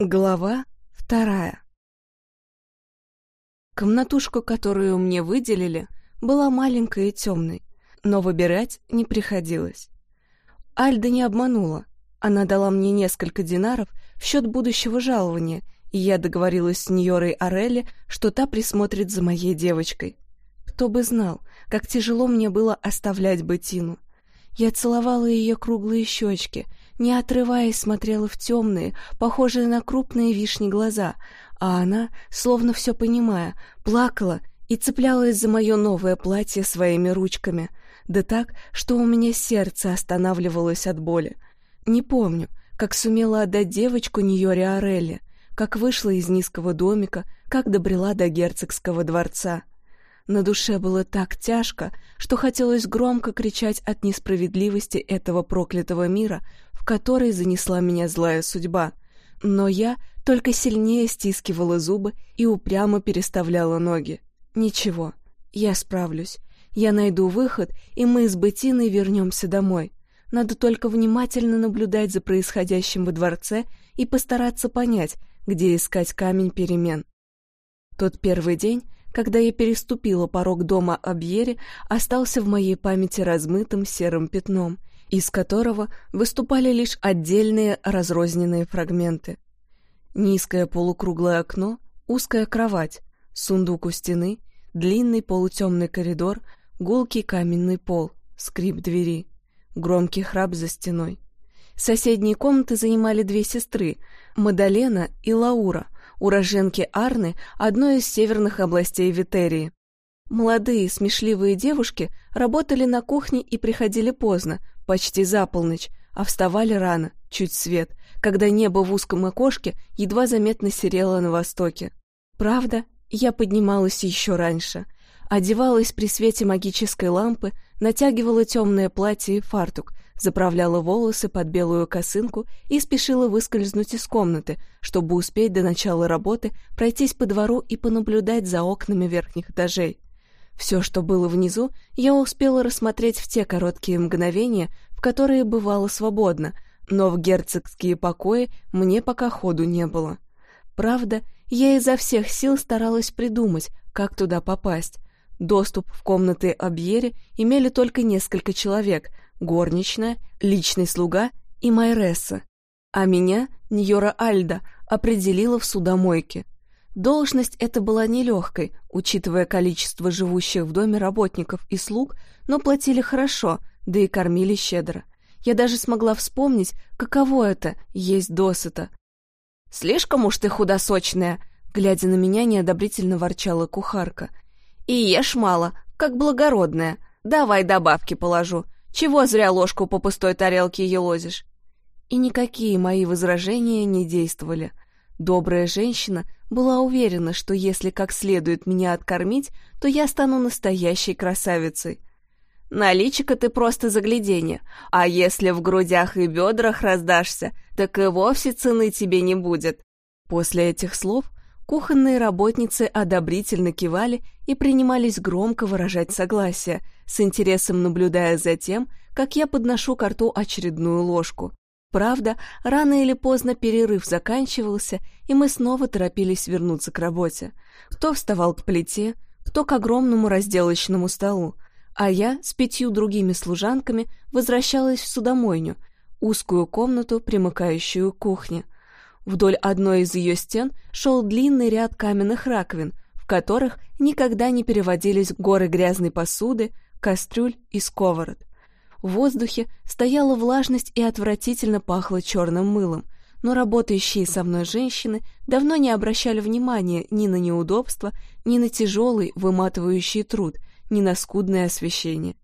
Глава вторая Комнатушка, которую мне выделили, была маленькой и темной, но выбирать не приходилось. Альда не обманула. Она дала мне несколько динаров в счет будущего жалования, и я договорилась с Ньорой Орелли, что та присмотрит за моей девочкой. Кто бы знал, как тяжело мне было оставлять Бетину. Я целовала ее круглые щечки, не отрываясь смотрела в темные, похожие на крупные вишни глаза, а она, словно все понимая, плакала и цеплялась за мое новое платье своими ручками, да так, что у меня сердце останавливалось от боли. Не помню, как сумела отдать девочку Ньоре Орелли, как вышла из низкого домика, как добрела до герцогского дворца. На душе было так тяжко, что хотелось громко кричать от несправедливости этого проклятого мира, в который занесла меня злая судьба. Но я только сильнее стискивала зубы и упрямо переставляла ноги. Ничего, я справлюсь. Я найду выход, и мы с Бетиной вернемся домой. Надо только внимательно наблюдать за происходящим во дворце и постараться понять, где искать камень перемен. Тот первый день когда я переступила порог дома Абьери, остался в моей памяти размытым серым пятном, из которого выступали лишь отдельные разрозненные фрагменты. Низкое полукруглое окно, узкая кровать, сундук у стены, длинный полутемный коридор, гулкий каменный пол, скрип двери, громкий храп за стеной. Соседние комнаты занимали две сестры, Мадалена и Лаура, уроженки Арны, одной из северных областей Витерии. Молодые, смешливые девушки работали на кухне и приходили поздно, почти за полночь, а вставали рано, чуть свет, когда небо в узком окошке едва заметно серело на востоке. Правда, я поднималась еще раньше. Одевалась при свете магической лампы, натягивала темное платье и фартук, заправляла волосы под белую косынку и спешила выскользнуть из комнаты, чтобы успеть до начала работы пройтись по двору и понаблюдать за окнами верхних этажей. Все, что было внизу, я успела рассмотреть в те короткие мгновения, в которые бывало свободно, но в герцогские покои мне пока ходу не было. Правда, я изо всех сил старалась придумать, как туда попасть. Доступ в комнаты Абьери имели только несколько человек — горничная, личный слуга и Майресса, а меня, Ньора Альда, определила в судомойке. Должность эта была нелегкой, учитывая количество живущих в доме работников и слуг, но платили хорошо, да и кормили щедро. Я даже смогла вспомнить, каково это — есть досыта. «Слишком уж ты худосочная!» Глядя на меня, неодобрительно ворчала кухарка. «И ешь мало, как благородная. Давай добавки положу. Чего зря ложку по пустой тарелке елозишь?» И никакие мои возражения не действовали. Добрая женщина была уверена, что если как следует меня откормить, то я стану настоящей красавицей. Наличика ты просто загляденье, а если в грудях и бедрах раздашься, так и вовсе цены тебе не будет. После этих слов Кухонные работницы одобрительно кивали и принимались громко выражать согласие, с интересом наблюдая за тем, как я подношу к рту очередную ложку. Правда, рано или поздно перерыв заканчивался, и мы снова торопились вернуться к работе. Кто вставал к плите, кто к огромному разделочному столу, а я с пятью другими служанками возвращалась в судомойню, узкую комнату, примыкающую к кухне — Вдоль одной из ее стен шел длинный ряд каменных раковин, в которых никогда не переводились горы грязной посуды, кастрюль и сковород. В воздухе стояла влажность и отвратительно пахло черным мылом, но работающие со мной женщины давно не обращали внимания ни на неудобства, ни на тяжелый выматывающий труд, ни на скудное освещение.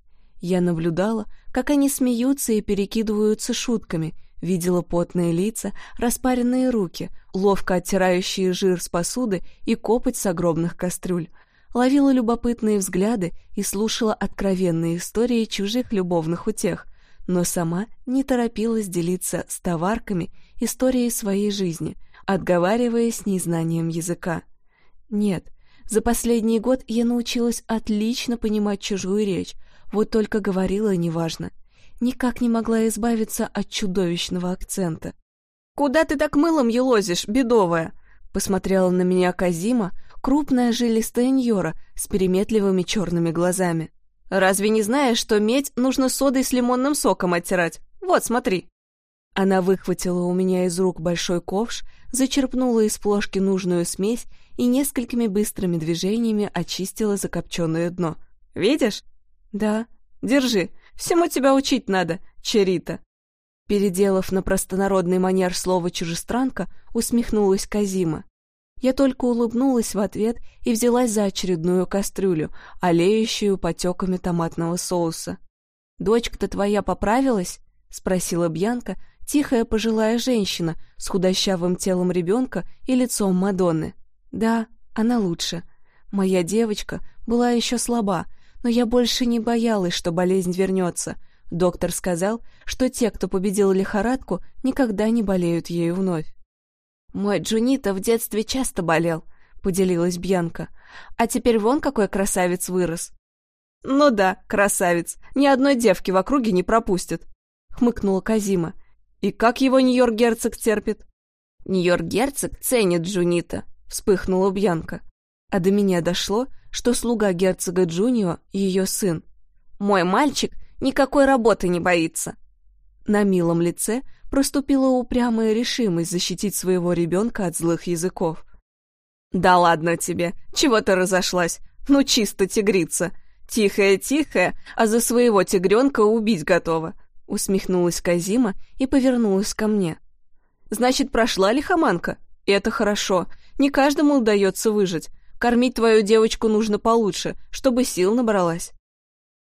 Я наблюдала, как они смеются и перекидываются шутками — Видела потные лица, распаренные руки, ловко оттирающие жир с посуды и копоть с огромных кастрюль. Ловила любопытные взгляды и слушала откровенные истории чужих любовных утех, но сама не торопилась делиться с товарками историей своей жизни, отговариваясь незнанием языка. Нет, за последний год я научилась отлично понимать чужую речь, вот только говорила неважно никак не могла избавиться от чудовищного акцента. куда ты так мылом елозишь, бедовая?» Посмотрела на меня Казима, крупная жилистая ньора с переметливыми черными глазами. «Разве не знаешь, что медь нужно содой с лимонным соком оттирать? Вот, смотри!» Она выхватила у меня из рук большой ковш, зачерпнула из плошки нужную смесь и несколькими быстрыми движениями очистила закопченное дно. «Видишь?» «Да». «Держи, всему тебя учить надо, Черита». Переделав на простонародный манер слово «чужестранка», усмехнулась Казима. Я только улыбнулась в ответ и взялась за очередную кастрюлю, олеющую потеками томатного соуса. «Дочка-то твоя поправилась?» — спросила Бьянка, тихая пожилая женщина с худощавым телом ребенка и лицом Мадонны. «Да, она лучше. Моя девочка была еще слаба, но я больше не боялась, что болезнь вернется. Доктор сказал, что те, кто победил лихорадку, никогда не болеют ею вновь. «Мой Джунита в детстве часто болел», — поделилась Бьянка. «А теперь вон какой красавец вырос». «Ну да, красавец. Ни одной девки в округе не пропустит», — хмыкнула Казима. «И как его Нью-Йорк герцог терпит?» «Нью-Йорк герцог ценит Джунита», — вспыхнула Бьянка. А до меня дошло, что слуга герцога Джунио — ее сын. «Мой мальчик никакой работы не боится». На милом лице проступила упрямая решимость защитить своего ребенка от злых языков. «Да ладно тебе, чего ты разошлась? Ну чисто тигрица. Тихая-тихая, а за своего тигренка убить готова», — усмехнулась Казима и повернулась ко мне. «Значит, прошла лихоманка? И это хорошо. Не каждому удается выжить. Кормить твою девочку нужно получше, чтобы сил набралась.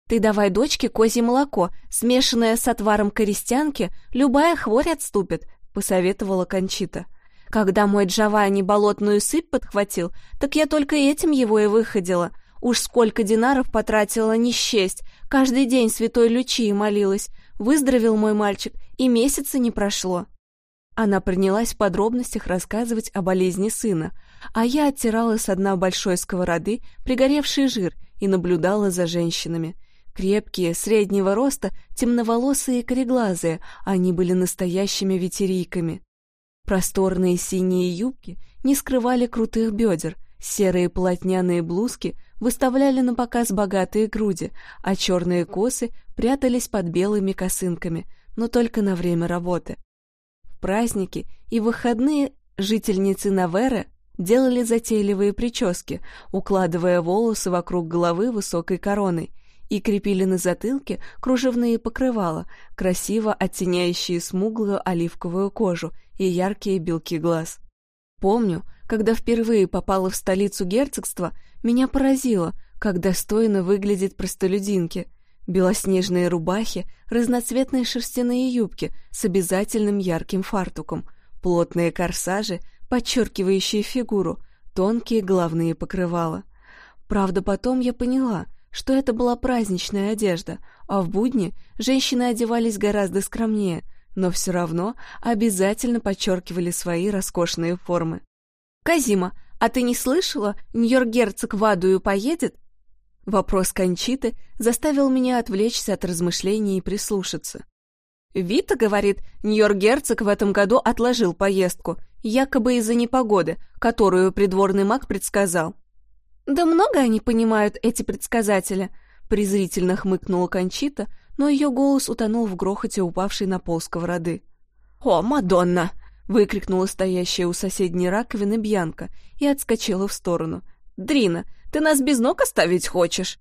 Ты давай дочке козье молоко, смешанное с отваром корестянки, любая хворь отступит, посоветовала Кончита. Когда мой Джованни болотную сыпь подхватил, так я только этим его и выходила. Уж сколько динаров потратила не счесть, каждый день святой Лючии молилась. Выздоровел мой мальчик, и месяца не прошло. Она принялась в подробностях рассказывать о болезни сына, а я оттирала с дна большой сковороды пригоревший жир и наблюдала за женщинами. Крепкие, среднего роста, темноволосые и кореглазые, они были настоящими ветерийками. Просторные синие юбки не скрывали крутых бедер, серые полотняные блузки выставляли на показ богатые груди, а черные косы прятались под белыми косынками, но только на время работы. В праздники и выходные жительницы Наверы делали затейливые прически, укладывая волосы вокруг головы высокой короной, и крепили на затылке кружевные покрывала, красиво оттеняющие смуглую оливковую кожу и яркие белки глаз. Помню, когда впервые попала в столицу герцогства, меня поразило, как достойно выглядят простолюдинки. Белоснежные рубахи, разноцветные шерстяные юбки с обязательным ярким фартуком, плотные корсажи — подчеркивающие фигуру, тонкие головные покрывала. Правда, потом я поняла, что это была праздничная одежда, а в будни женщины одевались гораздо скромнее, но все равно обязательно подчеркивали свои роскошные формы. «Казима, а ты не слышала, Нью-Йорк-герцог в Адую поедет?» Вопрос Кончиты заставил меня отвлечься от размышлений и прислушаться. Вита говорит, Нью-Йорк-герцог в этом году отложил поездку, якобы из-за непогоды, которую придворный маг предсказал. «Да много они понимают, эти предсказатели», — презрительно хмыкнула Кончита, но ее голос утонул в грохоте упавшей на пол сковороды. «О, Мадонна!» — выкрикнула стоящая у соседней раковины Бьянка и отскочила в сторону. «Дрина, ты нас без ног оставить хочешь?»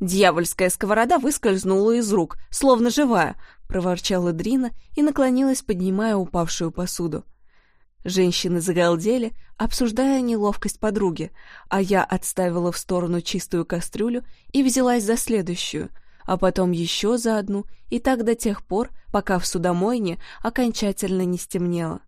Дьявольская сковорода выскользнула из рук, словно живая, проворчала Дрина и наклонилась, поднимая упавшую посуду. Женщины загалдели, обсуждая неловкость подруги, а я отставила в сторону чистую кастрюлю и взялась за следующую, а потом еще за одну, и так до тех пор, пока в судомойне окончательно не стемнело.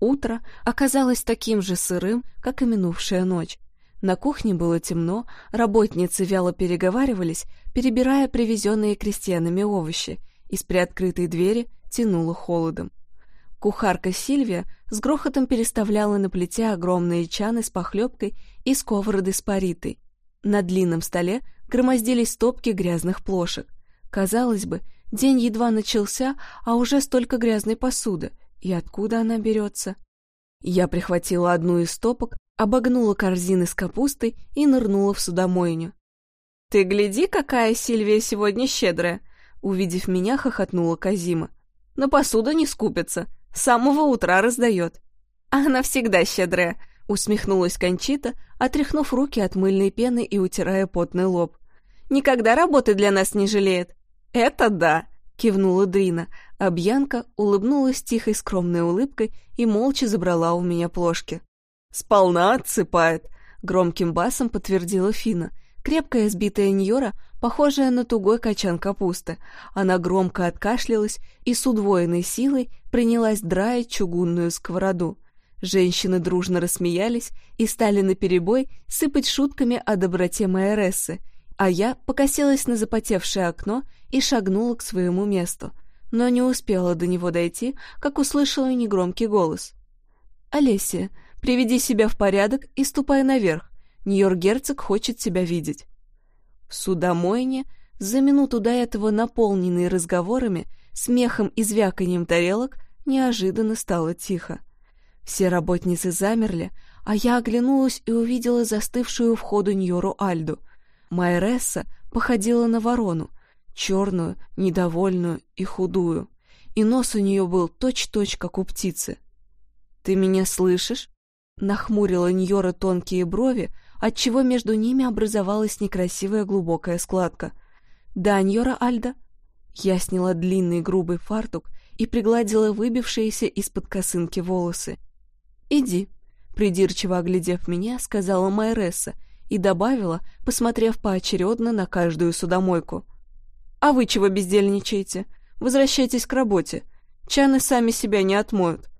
Утро оказалось таким же сырым, как и минувшая ночь. На кухне было темно, работницы вяло переговаривались, перебирая привезенные крестьянами овощи, из приоткрытой двери тянуло холодом. Кухарка Сильвия с грохотом переставляла на плите огромные чаны с похлебкой и сковороды с паритой. На длинном столе громоздились стопки грязных плошек. Казалось бы, день едва начался, а уже столько грязной посуды, И откуда она берется? Я прихватила одну из стопок, обогнула корзины с капустой и нырнула в судомойню. «Ты гляди, какая Сильвия сегодня щедрая!» Увидев меня, хохотнула Казима. «На посуду не скупится, с самого утра раздает». «Она всегда щедрая», — усмехнулась Кончита, отряхнув руки от мыльной пены и утирая потный лоб. «Никогда работы для нас не жалеет». «Это да», — кивнула Дрина, а Бьянка улыбнулась тихой скромной улыбкой и молча забрала у меня плошки. «Сполна отсыпает», — громким басом подтвердила Фина. Крепкая сбитая Ньора, похожая на тугой качан капусты. Она громко откашлялась и с удвоенной силой принялась драить чугунную сковороду. Женщины дружно рассмеялись и стали наперебой сыпать шутками о доброте Майорессы, а я покосилась на запотевшее окно и шагнула к своему месту, но не успела до него дойти, как услышала негромкий голос. «Олеся, приведи себя в порядок и ступай наверх. Нью-Йорк-герцог хочет тебя видеть». В судомойне, за минуту до этого наполненной разговорами, смехом и звяканием тарелок, неожиданно стало тихо. Все работницы замерли, а я оглянулась и увидела застывшую у входа Ньору Альду. Майресса походила на ворону, черную, недовольную и худую, и нос у нее был точь-точь, как у птицы. «Ты меня слышишь?» Нахмурила Ньора тонкие брови, отчего между ними образовалась некрасивая глубокая складка. «Да, Ньора Альда?» Я сняла длинный грубый фартук и пригладила выбившиеся из-под косынки волосы. «Иди», — придирчиво оглядев меня, сказала Майресса и добавила, посмотрев поочередно на каждую судомойку. «А вы чего бездельничаете? Возвращайтесь к работе. Чаны сами себя не отмоют».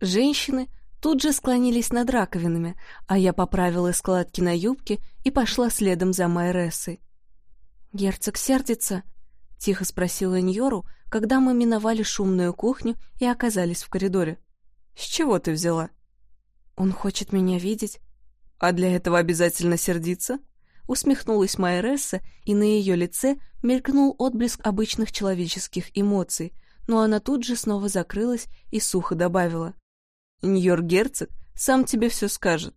Женщины тут же склонились над раковинами, а я поправила складки на юбке и пошла следом за Майрессой. «Герцог сердится?» — тихо спросила Ньору, когда мы миновали шумную кухню и оказались в коридоре. «С чего ты взяла?» «Он хочет меня видеть». «А для этого обязательно сердиться?» Усмехнулась Майресса, и на ее лице мелькнул отблеск обычных человеческих эмоций, но она тут же снова закрылась и сухо добавила. «Ньор-герцог сам тебе все скажет».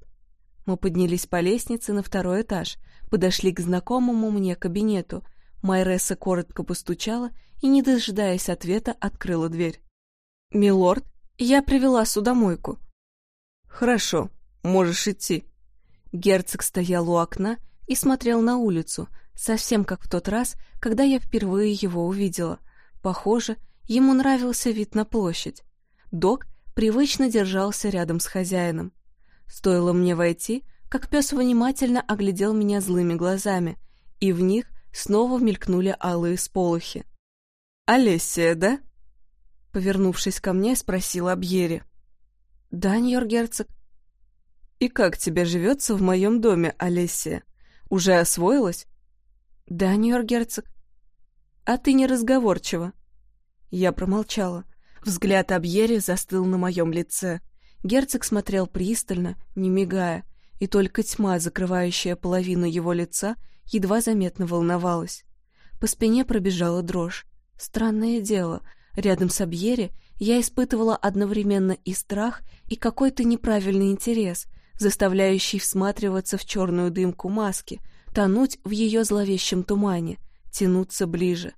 Мы поднялись по лестнице на второй этаж, подошли к знакомому мне кабинету. Майресса коротко постучала и, не дожидаясь ответа, открыла дверь. «Милорд, я привела судомойку». «Хорошо, можешь идти». Герцог стоял у окна и смотрел на улицу, совсем как в тот раз, когда я впервые его увидела. Похоже, ему нравился вид на площадь. Док привычно держался рядом с хозяином. Стоило мне войти, как пес внимательно оглядел меня злыми глазами, и в них снова мелькнули алые сполохи. «Олесия, да?» Повернувшись ко мне, спросил Абьери. «Да, Ньор-герцог». «И как тебе живется в моем доме, Олесия? Уже освоилась?» «Да, Ньор-герцог». «А ты неразговорчива». Я промолчала. Взгляд Абьери застыл на моем лице. Герцог смотрел пристально, не мигая, и только тьма, закрывающая половину его лица, едва заметно волновалась. По спине пробежала дрожь. Странное дело, Рядом с Абьери я испытывала одновременно и страх, и какой-то неправильный интерес, заставляющий всматриваться в черную дымку маски, тонуть в ее зловещем тумане, тянуться ближе.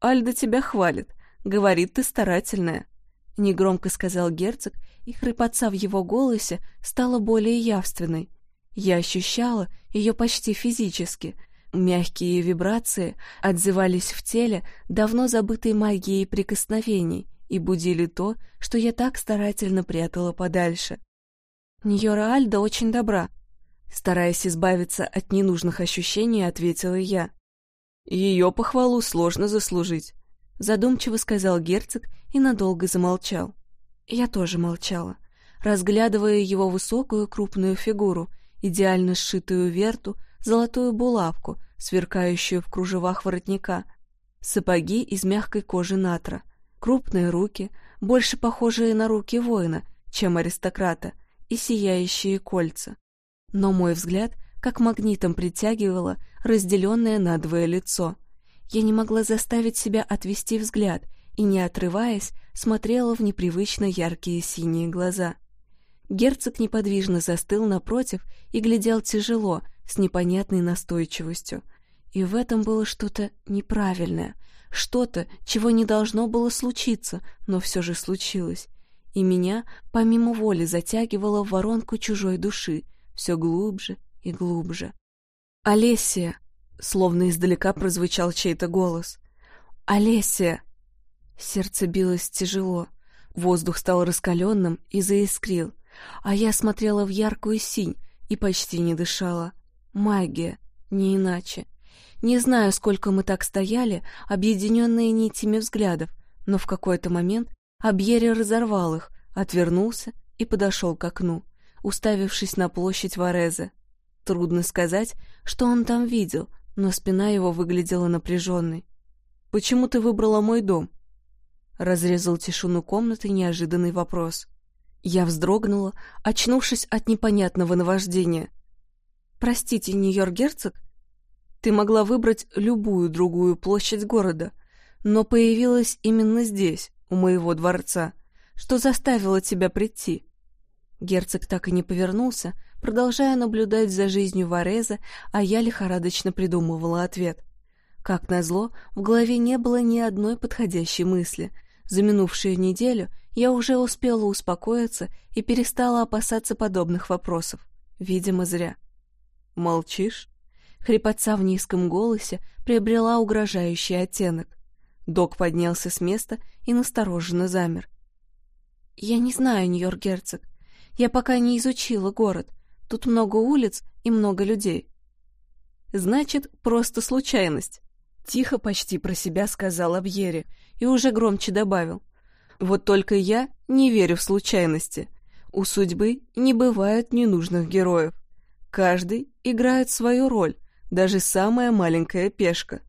«Альда тебя хвалит, говорит, ты старательная», — негромко сказал герцог, и хрипотца в его голосе стала более явственной. Я ощущала ее почти физически — Мягкие вибрации отзывались в теле давно забытой магией прикосновений и будили то, что я так старательно прятала подальше. Ньора Альда очень добра. Стараясь избавиться от ненужных ощущений, ответила я. Ее похвалу сложно заслужить, задумчиво сказал герцог и надолго замолчал. Я тоже молчала, разглядывая его высокую крупную фигуру, идеально сшитую верту, золотую булавку, сверкающую в кружевах воротника, сапоги из мягкой кожи натра, крупные руки, больше похожие на руки воина, чем аристократа, и сияющие кольца. Но мой взгляд как магнитом притягивало разделенное надвое лицо. Я не могла заставить себя отвести взгляд и, не отрываясь, смотрела в непривычно яркие синие глаза. Герцог неподвижно застыл напротив и глядел тяжело, с непонятной настойчивостью. И в этом было что-то неправильное, что-то, чего не должно было случиться, но все же случилось. И меня, помимо воли, затягивало в воронку чужой души, все глубже и глубже. «Олесия!» — словно издалека прозвучал чей-то голос. «Олесия!» Сердце билось тяжело, воздух стал раскаленным и заискрил, а я смотрела в яркую синь и почти не дышала. Магия, не иначе. Не знаю, сколько мы так стояли, объединенные нитями взглядов, но в какой-то момент Абьери разорвал их, отвернулся и подошел к окну, уставившись на площадь Вареза. Трудно сказать, что он там видел, но спина его выглядела напряженной. «Почему ты выбрала мой дом?» Разрезал тишину комнаты неожиданный вопрос. Я вздрогнула, очнувшись от непонятного наваждения. «Простите, Нью-Йорк герцог?» «Ты могла выбрать любую другую площадь города, но появилась именно здесь, у моего дворца. Что заставило тебя прийти?» Герцог так и не повернулся, продолжая наблюдать за жизнью Вареза, а я лихорадочно придумывала ответ. Как назло, в голове не было ни одной подходящей мысли. За минувшую неделю я уже успела успокоиться и перестала опасаться подобных вопросов. Видимо, зря. «Молчишь?» Хрипотца в низком голосе приобрела угрожающий оттенок. Док поднялся с места и настороженно замер. «Я не знаю, Нью-Йорк герцог. Я пока не изучила город. Тут много улиц и много людей». «Значит, просто случайность», — тихо почти про себя сказал Абьере и уже громче добавил. Вот только я не верю в случайности. У судьбы не бывает ненужных героев. Каждый играет свою роль, даже самая маленькая пешка.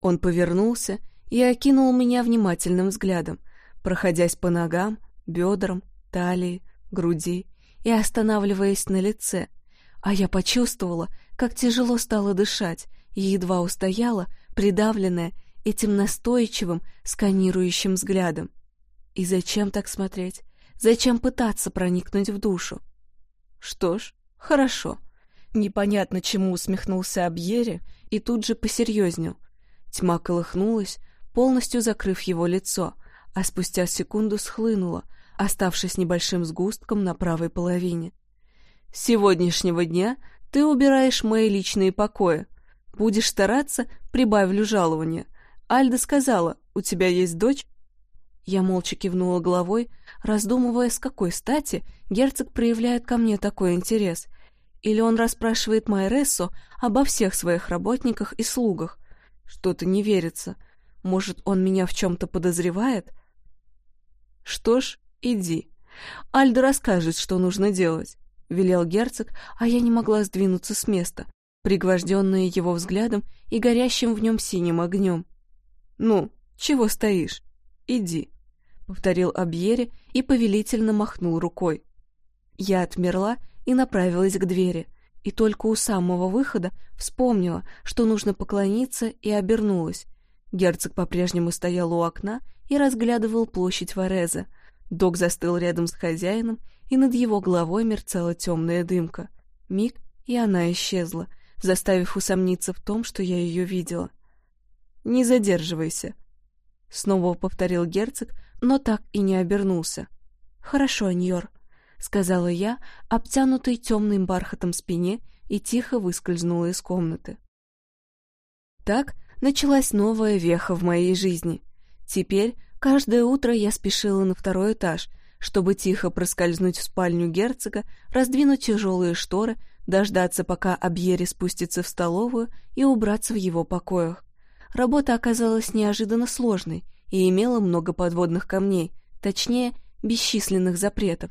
Он повернулся и окинул меня внимательным взглядом, проходясь по ногам, бедрам, талии, груди и останавливаясь на лице. А я почувствовала, как тяжело стало дышать, и едва устояла, придавленная этим настойчивым, сканирующим взглядом. И зачем так смотреть? Зачем пытаться проникнуть в душу? Что ж, хорошо. Непонятно, чему усмехнулся Абьере и тут же посерьезнел. Тьма колыхнулась, полностью закрыв его лицо, а спустя секунду схлынула, оставшись небольшим сгустком на правой половине. «С сегодняшнего дня ты убираешь мои личные покои. Будешь стараться, прибавлю жалование. Альда сказала, у тебя есть дочь, я молча кивнула головой, раздумывая, с какой стати герцог проявляет ко мне такой интерес. Или он расспрашивает Майрессу обо всех своих работниках и слугах. Что-то не верится. Может, он меня в чем-то подозревает? Что ж, иди. Альда расскажет, что нужно делать, — велел герцог, а я не могла сдвинуться с места, пригвожденная его взглядом и горящим в нем синим огнем. «Ну, чего стоишь? Иди» повторил Абьере и повелительно махнул рукой. Я отмерла и направилась к двери, и только у самого выхода вспомнила, что нужно поклониться, и обернулась. Герцог по-прежнему стоял у окна и разглядывал площадь Вареза. Док застыл рядом с хозяином, и над его головой мерцала темная дымка. Миг, и она исчезла, заставив усомниться в том, что я ее видела. «Не задерживайся», — снова повторил герцог, но так и не обернулся. «Хорошо, Ньор», — сказала я, обтянутой темным бархатом спине, и тихо выскользнула из комнаты. Так началась новая веха в моей жизни. Теперь каждое утро я спешила на второй этаж, чтобы тихо проскользнуть в спальню герцога, раздвинуть тяжелые шторы, дождаться, пока Абьери спустится в столовую и убраться в его покоях. Работа оказалась неожиданно сложной — и имела много подводных камней, точнее, бесчисленных запретов.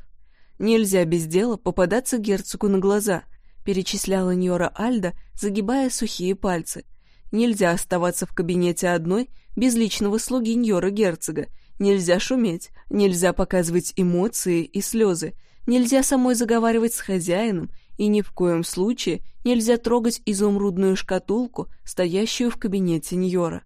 Нельзя без дела попадаться герцогу на глаза, перечисляла Ньора Альда, загибая сухие пальцы. Нельзя оставаться в кабинете одной без личного слуги Ньора герцога, нельзя шуметь, нельзя показывать эмоции и слезы, нельзя самой заговаривать с хозяином, и ни в коем случае нельзя трогать изумрудную шкатулку, стоящую в кабинете Ньора.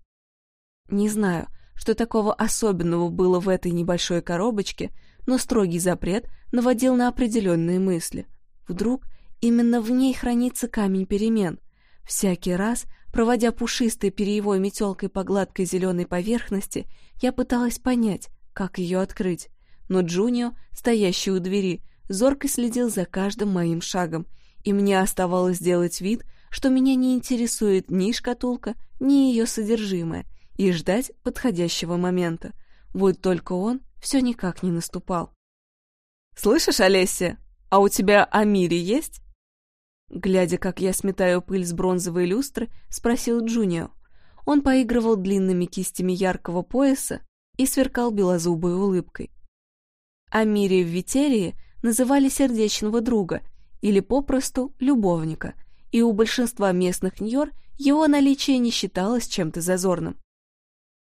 Не знаю, что такого особенного было в этой небольшой коробочке, но строгий запрет наводил на определенные мысли. Вдруг именно в ней хранится камень перемен. Всякий раз, проводя пушистой перьевой метелкой по гладкой зеленой поверхности, я пыталась понять, как ее открыть. Но Джунио, стоящий у двери, зорко следил за каждым моим шагом, и мне оставалось сделать вид, что меня не интересует ни шкатулка, ни ее содержимое, и ждать подходящего момента. Вот только он все никак не наступал. «Слышишь, Олеся, а у тебя Амири есть?» Глядя, как я сметаю пыль с бронзовой люстры, спросил Джунио. Он поигрывал длинными кистями яркого пояса и сверкал белозубой улыбкой. Амири в Витерии называли сердечного друга или попросту любовника, и у большинства местных ньор его наличие не считалось чем-то зазорным.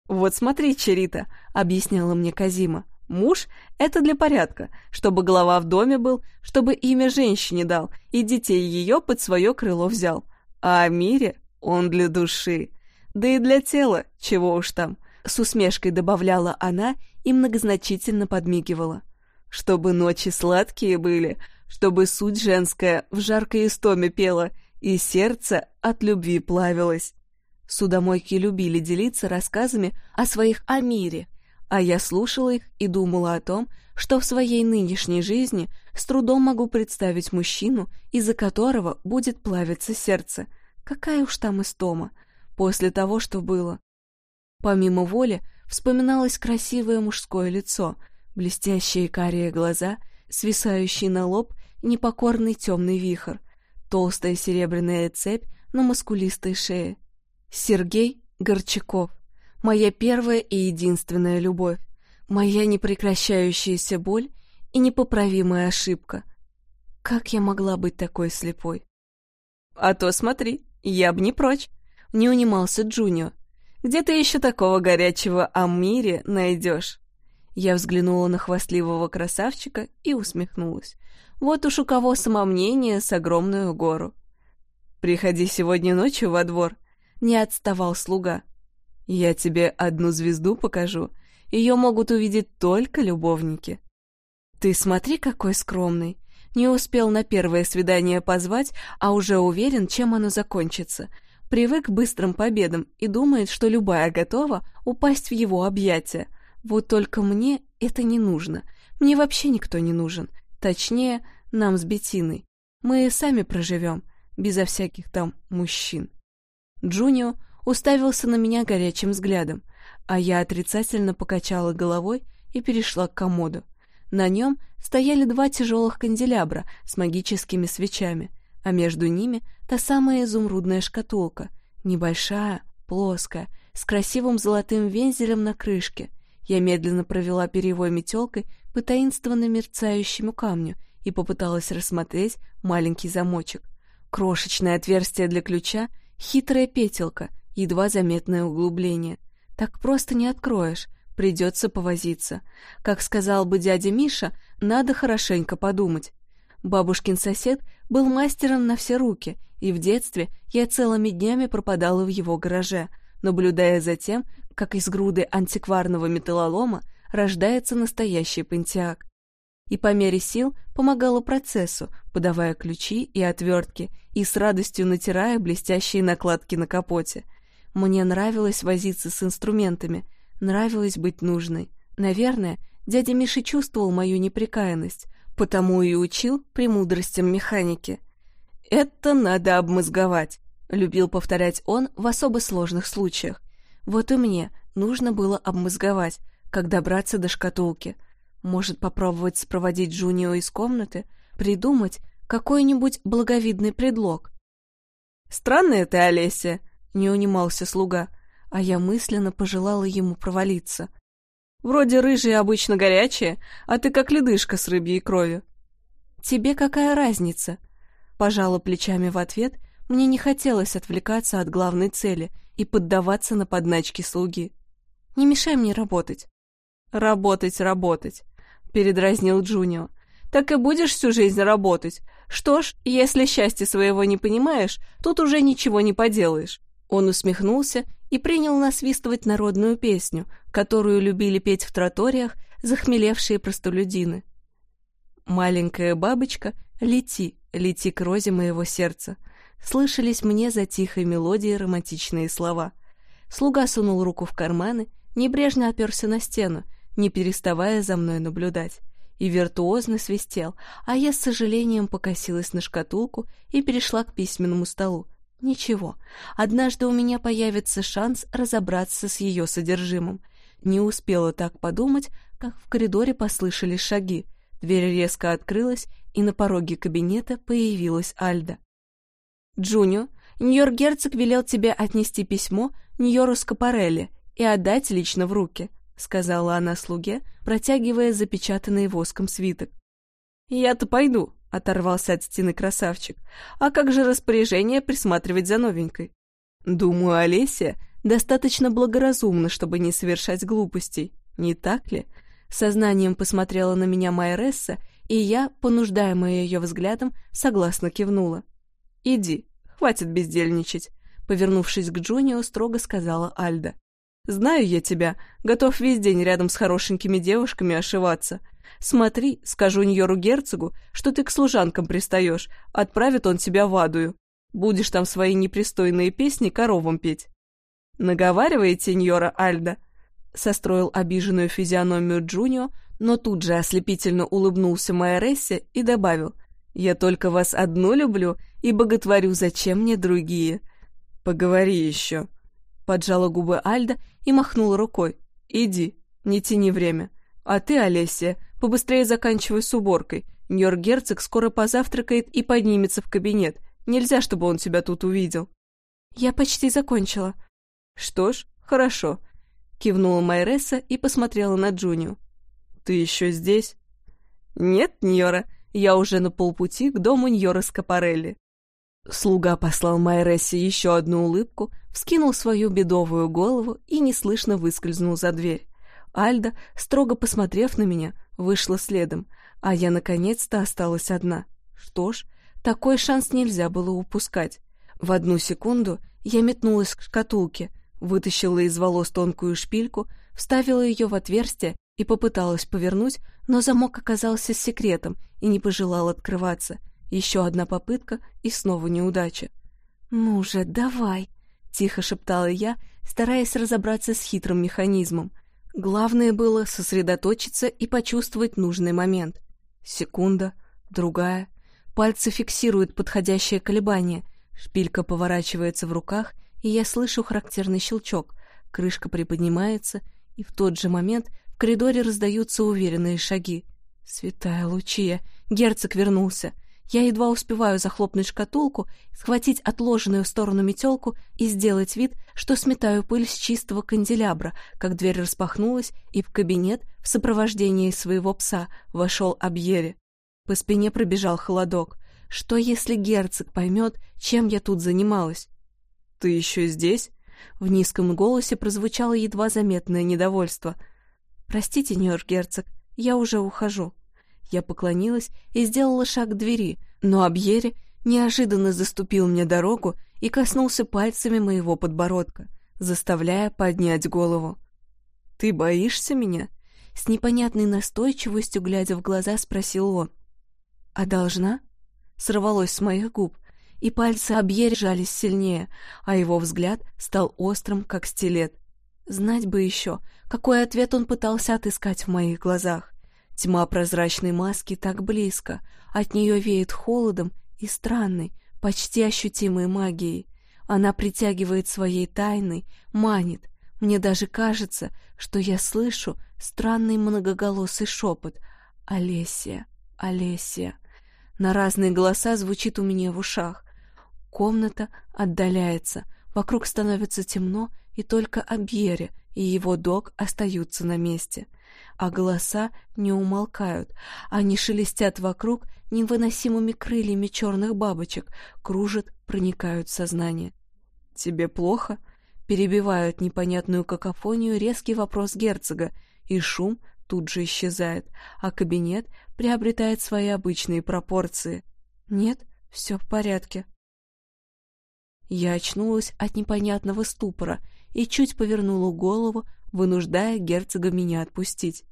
«Вот смотри, Черита», — объясняла мне Казима, — Муж — это для порядка, чтобы глава в доме был, чтобы имя женщине дал и детей ее под свое крыло взял. А о мире он для души. Да и для тела, чего уж там. С усмешкой добавляла она и многозначительно подмигивала. Чтобы ночи сладкие были, чтобы суть женская в жаркой истоме пела, и сердце от любви плавилось. Судомойки любили делиться рассказами о своих о мире — а я слушала их и думала о том, что в своей нынешней жизни с трудом могу представить мужчину, из-за которого будет плавиться сердце. Какая уж там истома, после того, что было. Помимо воли вспоминалось красивое мужское лицо, блестящие карие глаза, свисающий на лоб непокорный темный вихр, толстая серебряная цепь на мускулистой шее. Сергей Горчаков моя первая и единственная любовь, моя непрекращающаяся боль и непоправимая ошибка. Как я могла быть такой слепой? А то смотри, я б не прочь, не унимался Джуниор. Где ты еще такого горячего о мире найдешь? Я взглянула на хвастливого красавчика и усмехнулась. Вот уж у кого самомнение с огромную гору. «Приходи сегодня ночью во двор», — не отставал слуга. Я тебе одну звезду покажу. Ее могут увидеть только любовники. Ты смотри, какой скромный. Не успел на первое свидание позвать, а уже уверен, чем оно закончится. Привык к быстрым победам и думает, что любая готова упасть в его объятия. Вот только мне это не нужно. Мне вообще никто не нужен. Точнее, нам с Бетиной. Мы сами проживем, безо всяких там мужчин. Джунио уставился на меня горячим взглядом, а я отрицательно покачала головой и перешла к комоду. На нем стояли два тяжелых канделябра с магическими свечами, а между ними та самая изумрудная шкатулка, небольшая, плоская, с красивым золотым вензелем на крышке. Я медленно провела перьевой метелкой по таинственно мерцающему камню и попыталась рассмотреть маленький замочек. Крошечное отверстие для ключа, хитрая петелка, едва заметное углубление. Так просто не откроешь, придется повозиться. Как сказал бы дядя Миша, надо хорошенько подумать. Бабушкин сосед был мастером на все руки, и в детстве я целыми днями пропадала в его гараже, наблюдая за тем, как из груды антикварного металлолома рождается настоящий пантеак. И по мере сил помогала процессу, подавая ключи и отвертки и с радостью натирая блестящие накладки на капоте — мне нравилось возиться с инструментами, нравилось быть нужной. Наверное, дядя Миша чувствовал мою неприкаянность, потому и учил премудростям механики. «Это надо обмозговать», — любил повторять он в особо сложных случаях. Вот и мне нужно было обмозговать, как добраться до шкатулки. Может, попробовать спроводить Джунио из комнаты, придумать какой-нибудь благовидный предлог. «Странная ты, Олеся», не унимался слуга, а я мысленно пожелала ему провалиться. «Вроде рыжие обычно горячие, а ты как ледышка с рыбьей кровью». «Тебе какая разница?» Пожала плечами в ответ, мне не хотелось отвлекаться от главной цели и поддаваться на подначки слуги. «Не мешай мне работать». «Работать, работать», — передразнил Джунио. «Так и будешь всю жизнь работать. Что ж, если счастья своего не понимаешь, тут уже ничего не поделаешь. Он усмехнулся и принял насвистывать народную песню, которую любили петь в троториях захмелевшие простолюдины. «Маленькая бабочка, лети, лети к розе моего сердца», слышались мне за тихой мелодией романтичные слова. Слуга сунул руку в карманы, небрежно оперся на стену, не переставая за мной наблюдать, и виртуозно свистел, а я с сожалением покосилась на шкатулку и перешла к письменному столу. Ничего, однажды у меня появится шанс разобраться с ее содержимым. Не успела так подумать, как в коридоре послышались шаги. Дверь резко открылась, и на пороге кабинета появилась Альда. «Джунио, Нью-Йорк-герцог велел тебе отнести письмо Нью-Йору Скапарелли и отдать лично в руки», — сказала она слуге, протягивая запечатанный воском свиток. «Я-то пойду», — оторвался от стены красавчик. «А как же распоряжение присматривать за новенькой?» «Думаю, Олеся достаточно благоразумна, чтобы не совершать глупостей, не так ли?» Сознанием посмотрела на меня Майресса, и я, понуждаемая ее взглядом, согласно кивнула. «Иди, хватит бездельничать», — повернувшись к Джунио, строго сказала Альда. «Знаю я тебя, готов весь день рядом с хорошенькими девушками ошиваться. Смотри, скажу Ньору-герцогу, что ты к служанкам пристаешь, отправит он тебя в Адую. Будешь там свои непристойные песни коровам петь». «Наговариваете, Ньора Альда?» Состроил обиженную физиономию Джунио, но тут же ослепительно улыбнулся Майорессе и добавил, «Я только вас одну люблю и боготворю, зачем мне другие?» «Поговори еще», — поджала губы Альда и махнула рукой. «Иди, не тяни время. А ты, Олеся, побыстрее заканчивай с уборкой. Нью-Йорк-герцог скоро позавтракает и поднимется в кабинет. Нельзя, чтобы он тебя тут увидел». «Я почти закончила». «Что ж, хорошо. Кивнула Майреса и посмотрела на Джунио. «Ты еще здесь?» «Нет, Ньора, я уже на полпути к дому Ньора Скапарелли». Слуга послал Майрессе еще одну улыбку, вскинул свою бедовую голову и неслышно выскользнул за дверь. Альда, строго посмотрев на меня, вышла следом, а я наконец-то осталась одна. Что ж, такой шанс нельзя было упускать. В одну секунду я метнулась к шкатулке, Вытащила из волос тонкую шпильку, вставила ее в отверстие и попыталась повернуть, но замок оказался секретом и не пожелал открываться. Еще одна попытка и снова неудача. «Ну же, давай!» — тихо шептала я, стараясь разобраться с хитрым механизмом. Главное было сосредоточиться и почувствовать нужный момент. Секунда, другая. Пальцы фиксируют подходящее колебание. Шпилька поворачивается в руках — и я слышу характерный щелчок. Крышка приподнимается, и в тот же момент в коридоре раздаются уверенные шаги. Святая Лучия! Герцог вернулся! Я едва успеваю захлопнуть шкатулку, схватить отложенную в сторону метелку и сделать вид, что сметаю пыль с чистого канделябра, как дверь распахнулась, и в кабинет в сопровождении своего пса вошел Абьери. По спине пробежал холодок. Что, если герцог поймет, чем я тут занималась? «Ты еще здесь?» В низком голосе прозвучало едва заметное недовольство. «Простите, Нью-Йорк-герцог, я уже ухожу». Я поклонилась и сделала шаг к двери, но Абьери неожиданно заступил мне дорогу и коснулся пальцами моего подбородка, заставляя поднять голову. «Ты боишься меня?» С непонятной настойчивостью, глядя в глаза, спросил он. «А должна?» Сорвалось с моих губ, и пальцы Абье сжались сильнее, а его взгляд стал острым, как стилет. Знать бы еще, какой ответ он пытался отыскать в моих глазах. Тьма прозрачной маски так близко, от нее веет холодом и странной, почти ощутимой магией. Она притягивает своей тайной, манит. Мне даже кажется, что я слышу странный многоголосый шепот «Олесия, Олесия». На разные голоса звучит у меня в ушах. Комната отдаляется, вокруг становится темно, и только Абьере и его дог остаются на месте. А голоса не умолкают, они шелестят вокруг невыносимыми крыльями черных бабочек, кружат, проникают в сознание. «Тебе плохо?» Перебивают непонятную какофонию резкий вопрос герцога, и шум тут же исчезает, а кабинет приобретает свои обычные пропорции. «Нет, все в порядке», я очнулась от непонятного ступора и чуть повернула голову, вынуждая герцога меня отпустить.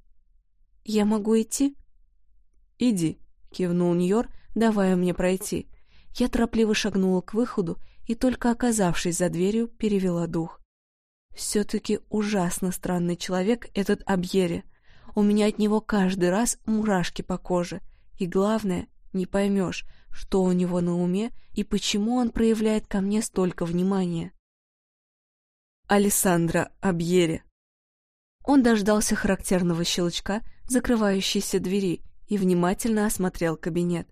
«Я могу идти?» «Иди», — кивнул Ньор, давая мне пройти. Я торопливо шагнула к выходу и, только оказавшись за дверью, перевела дух. Все-таки ужасно странный человек этот Абьере. У меня от него каждый раз мурашки по коже. И главное, не поймешь, что у него на уме и почему он проявляет ко мне столько внимания. Алессандро Абьере. Он дождался характерного щелчка закрывающейся двери и внимательно осмотрел кабинет.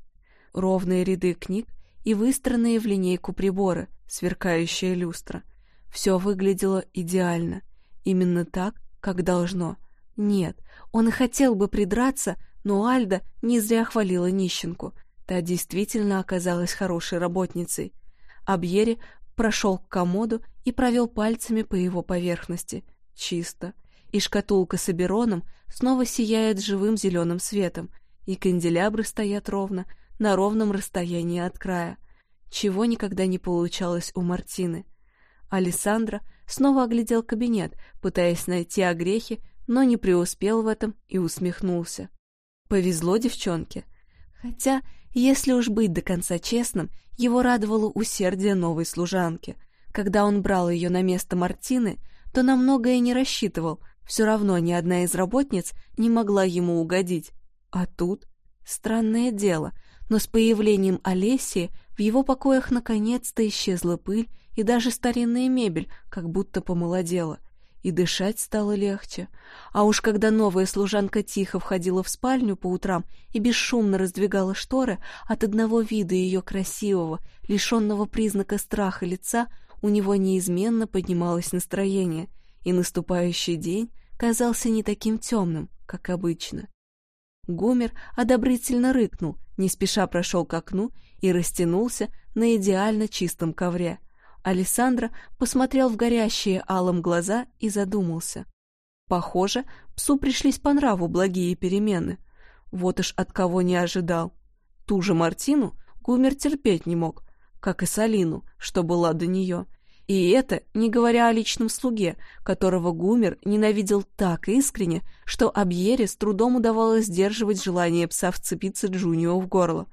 Ровные ряды книг и выстроенные в линейку приборы, сверкающая люстра. Все выглядело идеально, именно так, как должно. Нет, он и хотел бы придраться, но Альда не зря хвалила нищенку. Та действительно оказалась хорошей работницей. Абьери прошел к комоду и провел пальцами по его поверхности. Чисто. И шкатулка с абероном снова сияет живым зеленым светом, и канделябры стоят ровно, на ровном расстоянии от края, чего никогда не получалось у Мартины. Алессандро снова оглядел кабинет, пытаясь найти огрехи, но не преуспел в этом и усмехнулся. Повезло девчонке. Хотя, если уж быть до конца честным, его радовало усердие новой служанки. Когда он брал ее на место Мартины, то на многое не рассчитывал, все равно ни одна из работниц не могла ему угодить. А тут странное дело, но с появлением Олесии в его покоях наконец-то исчезла пыль и даже старинная мебель как будто помолодела. И дышать стало легче. А уж когда новая служанка тихо входила в спальню по утрам и бесшумно раздвигала шторы, от одного вида ее красивого, лишенного признака страха лица, у него неизменно поднималось настроение, и наступающий день казался не таким темным, как обычно. Гомер одобрительно рыкнул, не спеша прошел к окну и растянулся на идеально чистом ковре. Александра посмотрел в горящие алым глаза и задумался. Похоже, псу пришлись по нраву благие перемены. Вот уж от кого не ожидал. Ту же Мартину Гумер терпеть не мог, как и Салину, что была до нее, и это не говоря о личном слуге, которого Гумер ненавидел так искренне, что Абьере с трудом удавалось сдерживать желание пса вцепиться Джунио в горло.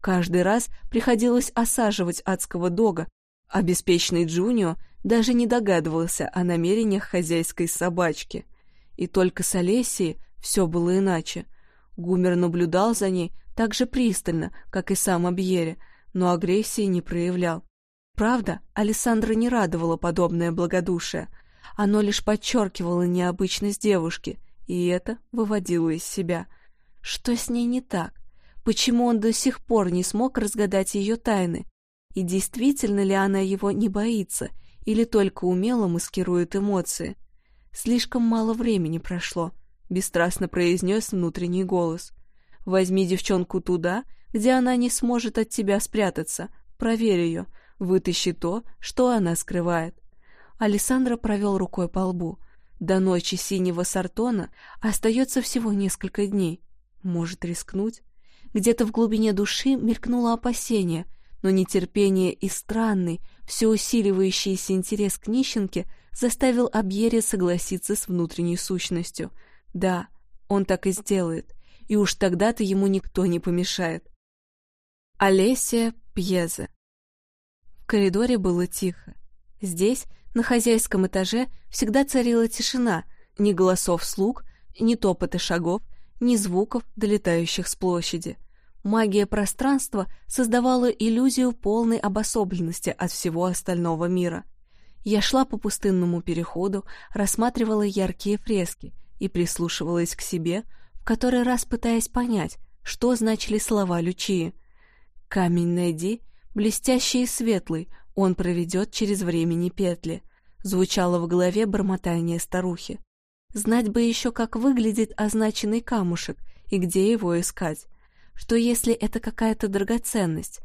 Каждый раз приходилось осаживать адского дога, а беспечный Джунио даже не догадывался о намерениях хозяйской собачки. И только с Олесией все было иначе. Гумер наблюдал за ней так же пристально, как и сам Абьере, но агрессии не проявлял. Правда, Александра не радовала подобное благодушие. Оно лишь подчеркивало необычность девушки, и это выводило из себя. Что с ней не так? Почему он до сих пор не смог разгадать ее тайны? И действительно ли она его не боится, или только умело маскирует эмоции? Слишком мало времени прошло, бесстрастно произнес внутренний голос. Возьми девчонку туда, где она не сможет от тебя спрятаться, проверь ее — Вытащи то, что она скрывает. Александра провел рукой по лбу. До ночи синего сартона остается всего несколько дней. Может рискнуть? Где-то в глубине души мелькнуло опасение, но нетерпение и странный, все усиливающийся интерес к нищенке заставил Абьере согласиться с внутренней сущностью. Да, он так и сделает, и уж тогда-то ему никто не помешает. Олеся Пьезе коридоре было тихо. Здесь, на хозяйском этаже, всегда царила тишина, ни голосов слуг, ни топота шагов, ни звуков, долетающих с площади. Магия пространства создавала иллюзию полной обособленности от всего остального мира. Я шла по пустынному переходу, рассматривала яркие фрески и прислушивалась к себе, в который раз пытаясь понять, что значили слова Лючии. «Камень найди Блестящий и светлый, он проведет через времени петли. Звучало в голове бормотание старухи. Знать бы еще, как выглядит означенный камушек и где его искать. Что если это какая-то драгоценность?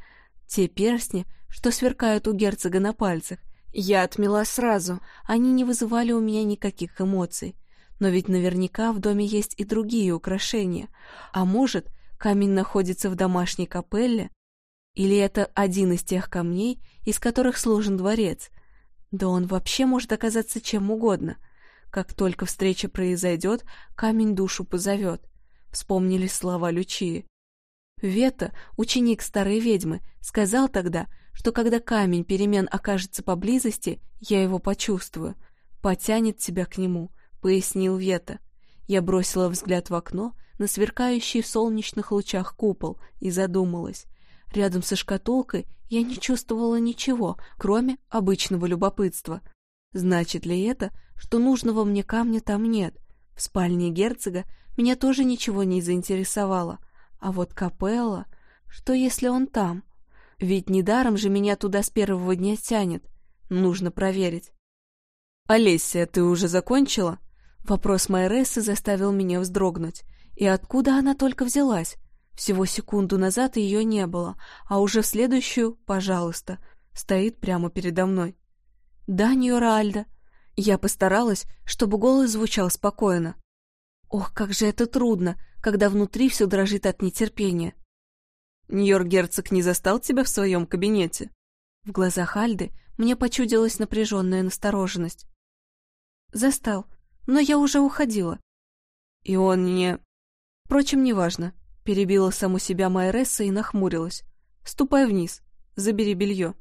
Те перстни, что сверкают у герцога на пальцах, я отмела сразу, они не вызывали у меня никаких эмоций. Но ведь наверняка в доме есть и другие украшения. А может, камень находится в домашней капелле, или это один из тех камней, из которых сложен дворец? Да он вообще может оказаться чем угодно. Как только встреча произойдет, камень душу позовет. Вспомнили слова Лючии. Вета, ученик старой ведьмы, сказал тогда, что когда камень перемен окажется поблизости, я его почувствую. Потянет тебя к нему, пояснил Вета. Я бросила взгляд в окно на сверкающий в солнечных лучах купол и задумалась. Рядом со шкатулкой я не чувствовала ничего, кроме обычного любопытства. Значит ли это, что нужного мне камня там нет? В спальне герцога меня тоже ничего не заинтересовало. А вот капелла... Что, если он там? Ведь недаром же меня туда с первого дня тянет. Нужно проверить. «Олеся, ты уже закончила?» Вопрос Майрессы заставил меня вздрогнуть. И откуда она только взялась? Всего секунду назад ее не было, а уже в следующую, пожалуйста, стоит прямо передо мной. «Да, Ньора Альда». Я постаралась, чтобы голос звучал спокойно. Ох, как же это трудно, когда внутри все дрожит от нетерпения. Ньор-герцог не застал тебя в своем кабинете? В глазах Альды мне почудилась напряженная настороженность. Застал, но я уже уходила. И он не... Впрочем, неважно. Перебила саму себя Майресса и нахмурилась. Ступай вниз, забери белье.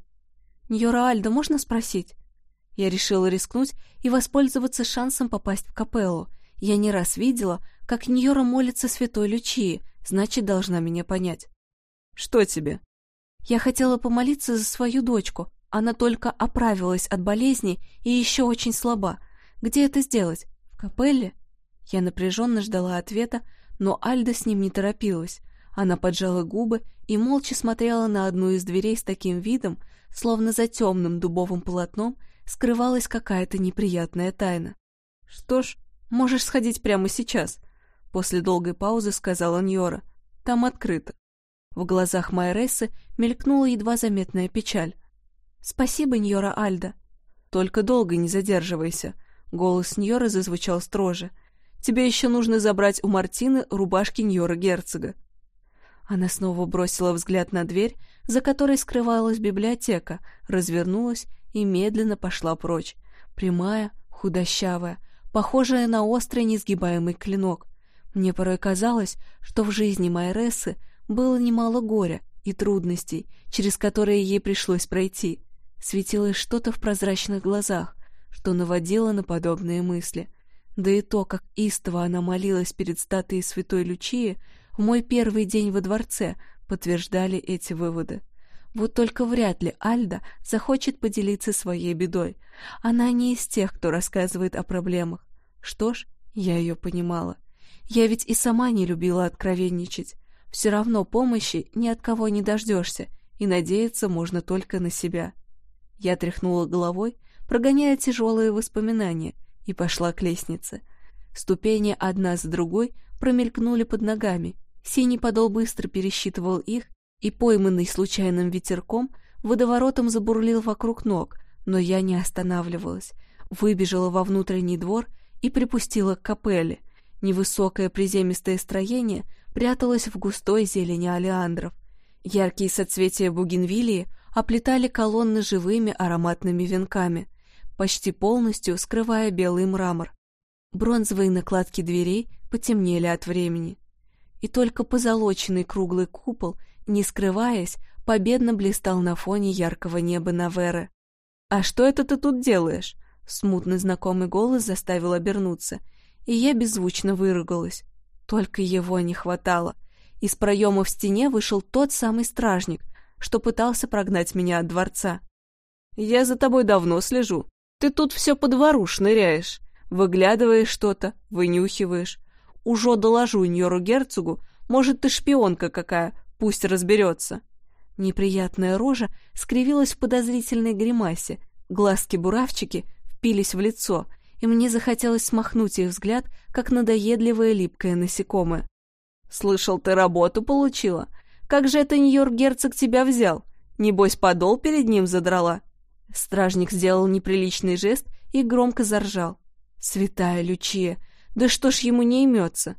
Ньора Альда, можно спросить? Я решила рискнуть и воспользоваться шансом попасть в капеллу. Я не раз видела, как Ньора молится святой Лючии, значит, должна меня понять. Что тебе? Я хотела помолиться за свою дочку. Она только оправилась от болезни и еще очень слаба. Где это сделать? В капелле? Я напряженно ждала ответа, но Альда с ним не торопилась. Она поджала губы и молча смотрела на одну из дверей с таким видом, словно за темным дубовым полотном скрывалась какая-то неприятная тайна. «Что ж, можешь сходить прямо сейчас», — после долгой паузы сказала Ньора. «Там открыто». В глазах Майрессы мелькнула едва заметная печаль. «Спасибо, Ньора Альда». «Только долго не задерживайся», — голос Ньора зазвучал строже. «Тебе еще нужно забрать у Мартины рубашки Ньора Герцога». Она снова бросила взгляд на дверь, за которой скрывалась библиотека, развернулась и медленно пошла прочь. Прямая, худощавая, похожая на острый несгибаемый клинок. Мне порой казалось, что в жизни Майрессы было немало горя и трудностей, через которые ей пришлось пройти. Светилось что-то в прозрачных глазах, что наводило на подобные мысли. Да и то, как истово она молилась перед статуей святой Лючии, в мой первый день во дворце подтверждали эти выводы. Вот только вряд ли Альда захочет поделиться своей бедой. Она не из тех, кто рассказывает о проблемах. Что ж, я ее понимала. Я ведь и сама не любила откровенничать. Все равно помощи ни от кого не дождешься, и надеяться можно только на себя. Я тряхнула головой, прогоняя тяжелые воспоминания, и пошла к лестнице. Ступени одна за другой промелькнули под ногами, Синий подол быстро пересчитывал их, и, пойманный случайным ветерком, водоворотом забурлил вокруг ног, но я не останавливалась. Выбежала во внутренний двор и припустила к капелле. Невысокое приземистое строение пряталось в густой зелени алиандров. Яркие соцветия бугенвилии оплетали колонны живыми ароматными венками, почти полностью скрывая белый мрамор. Бронзовые накладки дверей потемнели от времени и только позолоченный круглый купол, не скрываясь, победно блистал на фоне яркого неба Наверы. «А что это ты тут делаешь?» Смутный знакомый голос заставил обернуться, и я беззвучно выругалась. Только его не хватало. Из проема в стене вышел тот самый стражник, что пытался прогнать меня от дворца. «Я за тобой давно слежу. Ты тут все по двору шныряешь, выглядываешь что-то, вынюхиваешь. Ужо доложу Ньору-герцогу, может, ты шпионка какая, пусть разберется. Неприятная рожа скривилась в подозрительной гримасе, глазки-буравчики впились в лицо, и мне захотелось смахнуть их взгляд, как надоедливое липкое насекомое. «Слышал, ты работу получила? Как же это Нью-Йорк-герцог тебя взял? Небось, подол перед ним задрала?» Стражник сделал неприличный жест и громко заржал. «Святая Лючия, да что ж ему не имется?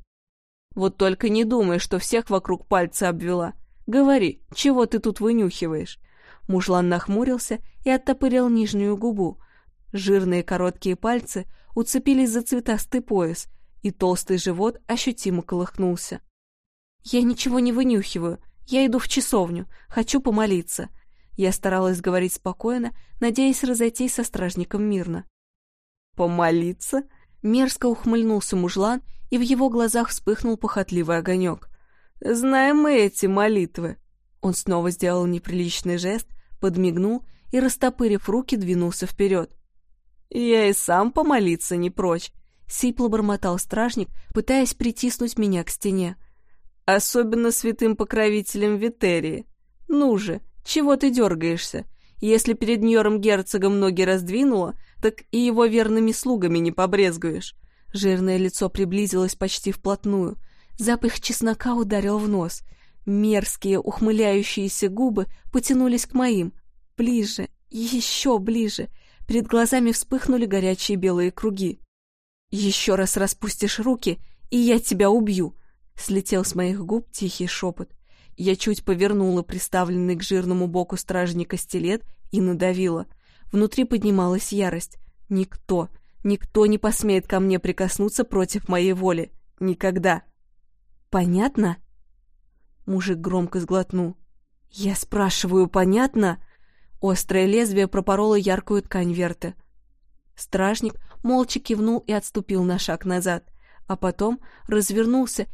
Вот только не думай, что всех вокруг пальца обвела. Говори, чего ты тут вынюхиваешь? Мужлан нахмурился и оттопырил нижнюю губу, Жирные короткие пальцы уцепились за цветастый пояс, и толстый живот ощутимо колыхнулся. «Я ничего не вынюхиваю. Я иду в часовню. Хочу помолиться». Я старалась говорить спокойно, надеясь разойтись со стражником мирно. «Помолиться?» Мерзко ухмыльнулся мужлан, и в его глазах вспыхнул похотливый огонек. «Знаем мы эти молитвы». Он снова сделал неприличный жест, подмигнул и, растопырив руки, двинулся вперед. «Я и сам помолиться не прочь», — сипло бормотал стражник, пытаясь притиснуть меня к стене. «Особенно святым покровителем Витерии. Ну же, чего ты дергаешься? Если перед Ньором герцогом ноги раздвинула, так и его верными слугами не побрезгуешь». Жирное лицо приблизилось почти вплотную. Запах чеснока ударил в нос. Мерзкие, ухмыляющиеся губы потянулись к моим. Ближе, еще ближе. Перед глазами вспыхнули горячие белые круги. «Еще раз распустишь руки, и я тебя убью!» Слетел с моих губ тихий шепот. Я чуть повернула приставленный к жирному боку стражника стилет и надавила. Внутри поднималась ярость. Никто, никто не посмеет ко мне прикоснуться против моей воли. Никогда. Понятно? Мужик громко сглотнул. Я спрашиваю, понятно? Острое лезвие пропороло яркую ткань верты. Стражник молча кивнул и отступил на шаг назад, а потом развернулся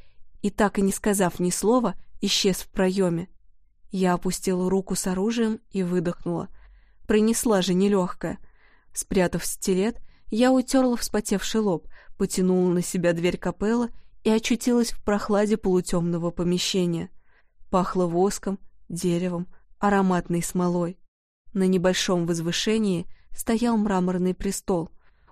и, так и не сказав ни слова, исчез в проеме. Я опустила руку с оружием и выдохнула. Принесла же нелегкая. Спрятав стилет, я утерла вспотевший лоб, потянула на себя дверь капелла и очутилась в прохладе полутемного помещения. Пахло воском, деревом, ароматной смолой. На небольшом возвышении стоял мраморный престол.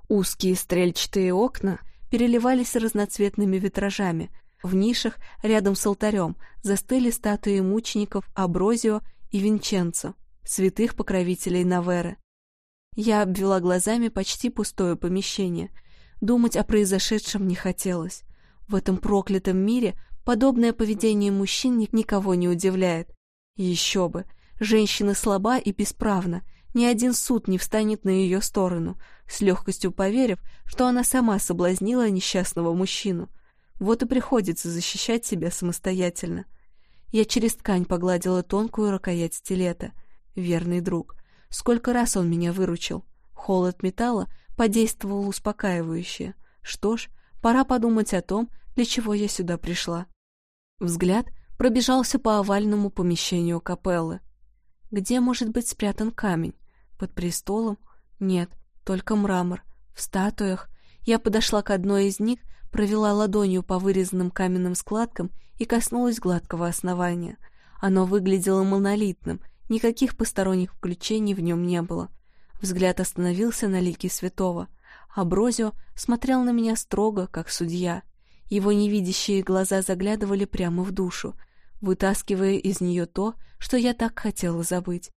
Узкие стрельчатые окна переливались разноцветными витражами. В нишах рядом с алтарем застыли статуи мучеников Аброзио и Винченцо, святых покровителей Наверы. Я обвела глазами почти пустое помещение. Думать о произошедшем не хотелось. В этом проклятом мире подобное поведение мужчин никого не удивляет. Еще бы, Женщина слаба и бесправна, ни один суд не встанет на ее сторону, с легкостью поверив, что она сама соблазнила несчастного мужчину. Вот и приходится защищать себя самостоятельно. Я через ткань погладила тонкую рукоять стилета. Верный друг. Сколько раз он меня выручил. Холод металла подействовал успокаивающе. Что ж, пора подумать о том, для чего я сюда пришла. Взгляд пробежался по овальному помещению капеллы. Где может быть спрятан камень? Под престолом? Нет, только мрамор. В статуях? Я подошла к одной из них, провела ладонью по вырезанным каменным складкам и коснулась гладкого основания. Оно выглядело монолитным, никаких посторонних включений в нем не было. Взгляд остановился на лике святого. Аброзио смотрел на меня строго, как судья. Его невидящие глаза заглядывали прямо в душу — вытаскивая из нее то, что я так хотела забыть.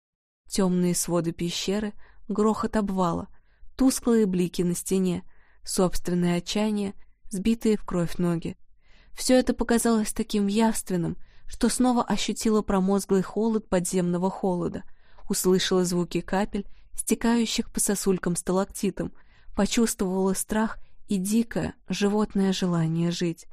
Темные своды пещеры, грохот обвала, тусклые блики на стене, собственное отчаяние, сбитые в кровь ноги. Все это показалось таким явственным, что снова ощутила промозглый холод подземного холода, услышала звуки капель, стекающих по сосулькам сталактитам, почувствовала страх и дикое животное желание жить.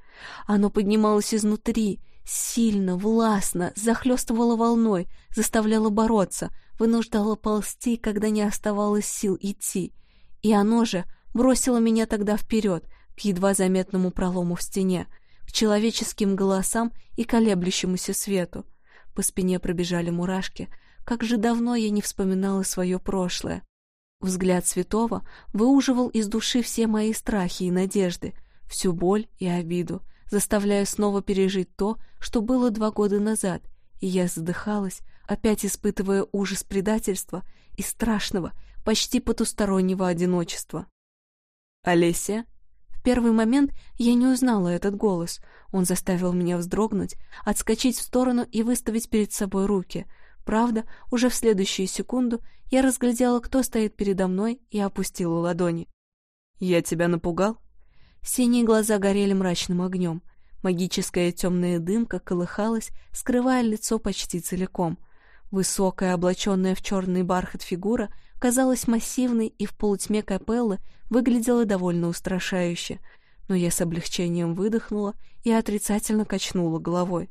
Оно поднималось изнутри, Сильно, властно, захлестывала волной, заставляла бороться, вынуждала ползти, когда не оставалось сил идти. И оно же бросило меня тогда вперед, к едва заметному пролому в стене, к человеческим голосам и колеблющемуся свету. По спине пробежали мурашки, как же давно я не вспоминала свое прошлое. Взгляд святого выуживал из души все мои страхи и надежды, всю боль и обиду, заставляя снова пережить то, что было два года назад, и я задыхалась, опять испытывая ужас предательства и страшного, почти потустороннего одиночества. «Олеся?» Первый момент я не узнала этот голос. Он заставил меня вздрогнуть, отскочить в сторону и выставить перед собой руки. Правда, уже в следующую секунду я разглядела, кто стоит передо мной, и опустила ладони. «Я тебя напугал?» Синие глаза горели мрачным огнем. Магическая темная дымка колыхалась, скрывая лицо почти целиком. Высокая, облаченная в черный бархат фигура казалась массивной и в полутьме капеллы выглядела довольно устрашающе, но я с облегчением выдохнула и отрицательно качнула головой.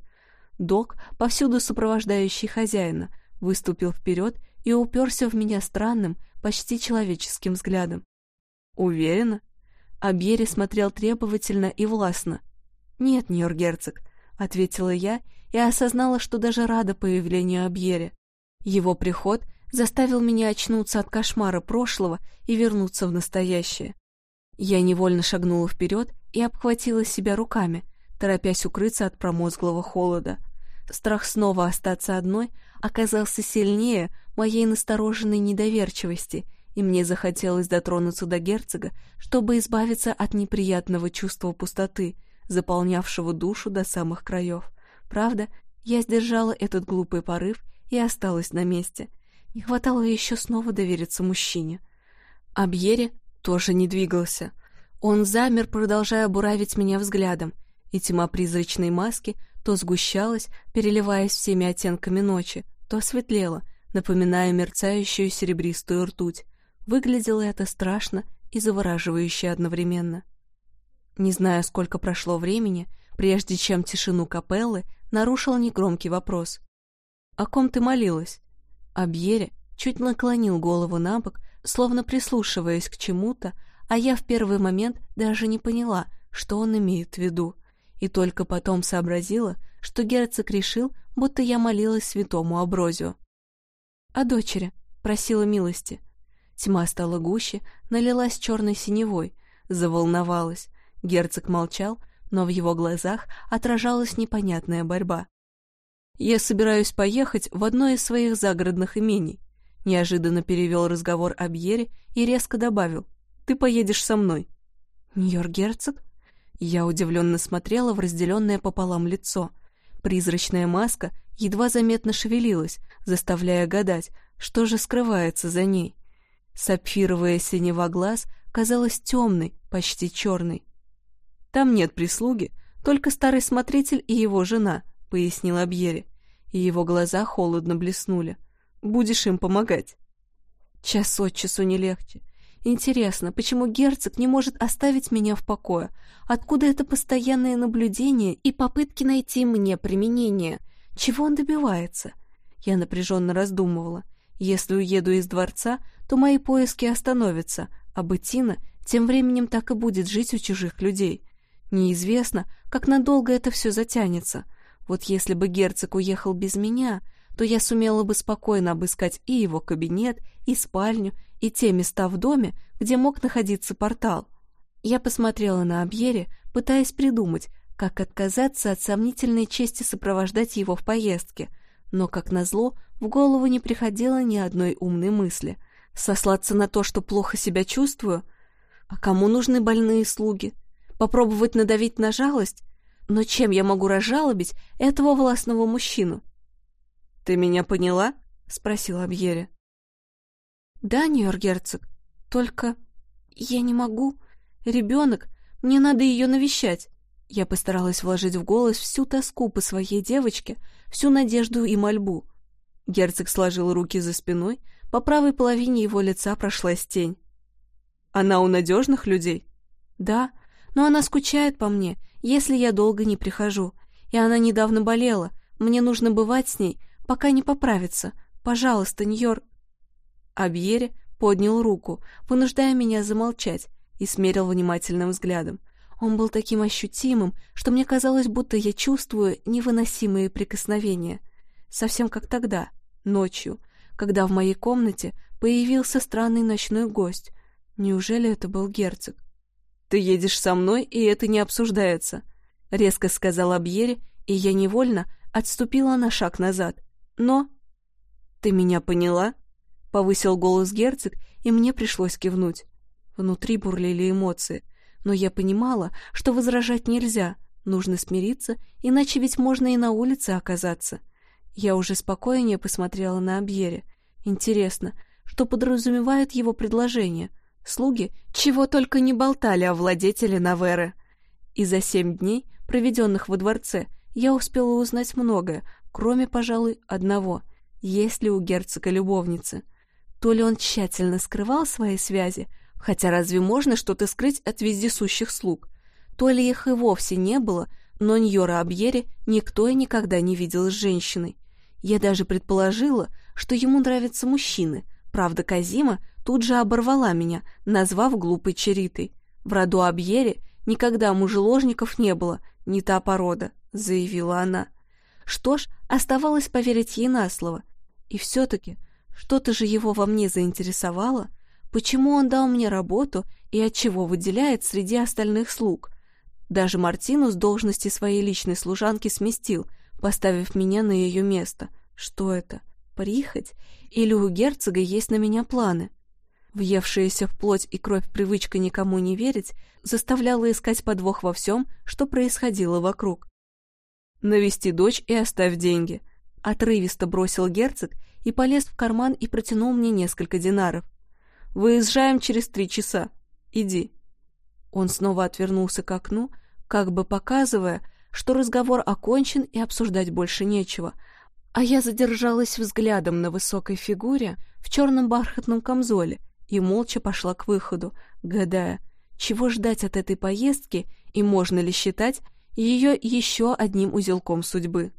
Док, повсюду сопровождающий хозяина, выступил вперед и уперся в меня странным, почти человеческим взглядом. «Уверена?» Абьери смотрел требовательно и властно. «Нет, Нью-Йорк-герцог», — ответила я и осознала, что даже рада появлению Абьери. Его приход заставил меня очнуться от кошмара прошлого и вернуться в настоящее. Я невольно шагнула вперед и обхватила себя руками, торопясь укрыться от промозглого холода. Страх снова остаться одной оказался сильнее моей настороженной недоверчивости, и мне захотелось дотронуться до герцога, чтобы избавиться от неприятного чувства пустоты, заполнявшего душу до самых краев. Правда, я сдержала этот глупый порыв и осталась на месте. Не хватало еще снова довериться мужчине. Абьере тоже не двигался. Он замер, продолжая буравить меня взглядом, и тьма призрачной маски то сгущалась, переливаясь всеми оттенками ночи, то светлела, напоминая мерцающую серебристую ртуть. Выглядело это страшно и завораживающе одновременно. Не знаю, сколько прошло времени, прежде чем тишину капеллы нарушил негромкий вопрос. «О ком ты молилась?» Абьере чуть наклонил голову на бок, словно прислушиваясь к чему-то, а я в первый момент даже не поняла, что он имеет в виду, и только потом сообразила, что герцог решил, будто я молилась святому Аброзию. «О дочери», — просила милости. Тьма стала гуще, налилась черной синевой, заволновалась. Герцог молчал, но в его глазах отражалась непонятная борьба. «Я собираюсь поехать в одно из своих загородных имений», неожиданно перевел разговор об Ере и резко добавил. «Ты поедешь со мной». «Нью-Йорк герцог?» Я удивленно смотрела в разделенное пополам лицо. Призрачная маска едва заметно шевелилась, заставляя гадать, что же скрывается за ней. Сапфировая синева глаз казалась темной, почти черной. «Там нет прислуги, только старый смотритель и его жена», — пояснил Абьери, и его глаза холодно блеснули. «Будешь им помогать». Час от часу не легче. Интересно, почему герцог не может оставить меня в покое? Откуда это постоянное наблюдение и попытки найти мне применение? Чего он добивается? Я напряженно раздумывала. Если уеду из дворца, то мои поиски остановятся, а Беттина тем временем так и будет жить у чужих людей. Неизвестно, как надолго это все затянется — вот если бы герцог уехал без меня, то я сумела бы спокойно обыскать и его кабинет, и спальню, и те места в доме, где мог находиться портал. Я посмотрела на Абьере, пытаясь придумать, как отказаться от сомнительной чести сопровождать его в поездке, но, как назло, в голову не приходило ни одной умной мысли. Сослаться на то, что плохо себя чувствую? А кому нужны больные слуги? Попробовать надавить на жалость? Но чем я могу разжалобить этого властного мужчину? — Ты меня поняла? — спросил Абьере. — Да, Нью-Йорк-герцог, только я не могу. Ребенок, мне надо ее навещать. Я постаралась вложить в голос всю тоску по своей девочке, всю надежду и мольбу. Герцог сложил руки за спиной, по правой половине его лица прошлась тень. «Она у надежных людей?» «Да, но она скучает по мне если я долго не прихожу. И она недавно болела. Мне нужно бывать с ней, пока не поправится. Пожалуйста, Ньор...» Абьере поднял руку, вынуждая меня замолчать, и смерил внимательным взглядом. Он был таким ощутимым, что мне казалось, будто я чувствую невыносимые прикосновения. Совсем как тогда, ночью, когда в моей комнате появился странный ночной гость. Неужели это был герцог? «Ты едешь со мной, и это не обсуждается», — резко сказал Абьере, и я невольно отступила на шаг назад. «Но...» «Ты меня поняла?» — повысил голос герцог, и мне пришлось кивнуть. Внутри бурлили эмоции, но я понимала, что возражать нельзя, нужно смириться, иначе ведь можно и на улице оказаться. Я уже спокойнее посмотрела на Абьере. Интересно, что подразумевает его предложение — Слуги чего только не болтали о владетеле Наверы. И за семь дней, проведенных во дворце, я успела узнать многое, кроме, пожалуй, одного — есть ли у герцога любовницы. То ли он тщательно скрывал свои связи, хотя разве можно что-то скрыть от вездесущих слуг, то ли их и вовсе не было, но Ньора Абьери никто и никогда не видел с женщиной. Я даже предположила, что ему нравятся мужчины, правда Казима тут же оборвала меня, назвав глупой черитой. В роду Абьери никогда мужеложников не было, не та порода, заявила она. Что ж, оставалось поверить ей на слово. И все-таки, что-то же его во мне заинтересовало. Почему он дал мне работу и от чего выделяет среди остальных слуг? Даже Мартину с должности своей личной служанки сместил, поставив меня на ее место. Что это? Прихоть? Или у герцога есть на меня планы? Въевшаяся в плоть и кровь привычка никому не верить заставляла искать подвох во всем, что происходило вокруг. «Навести дочь и оставь деньги», — отрывисто бросил герцог и полез в карман и протянул мне несколько динаров. «Выезжаем через три часа. Иди». Он снова отвернулся к окну, как бы показывая, что разговор окончен и обсуждать больше нечего, а я задержалась взглядом на высокой фигуре в черном бархатном камзоле и молча пошла к выходу, гадая, чего ждать от этой поездки и можно ли считать ее еще одним узелком судьбы.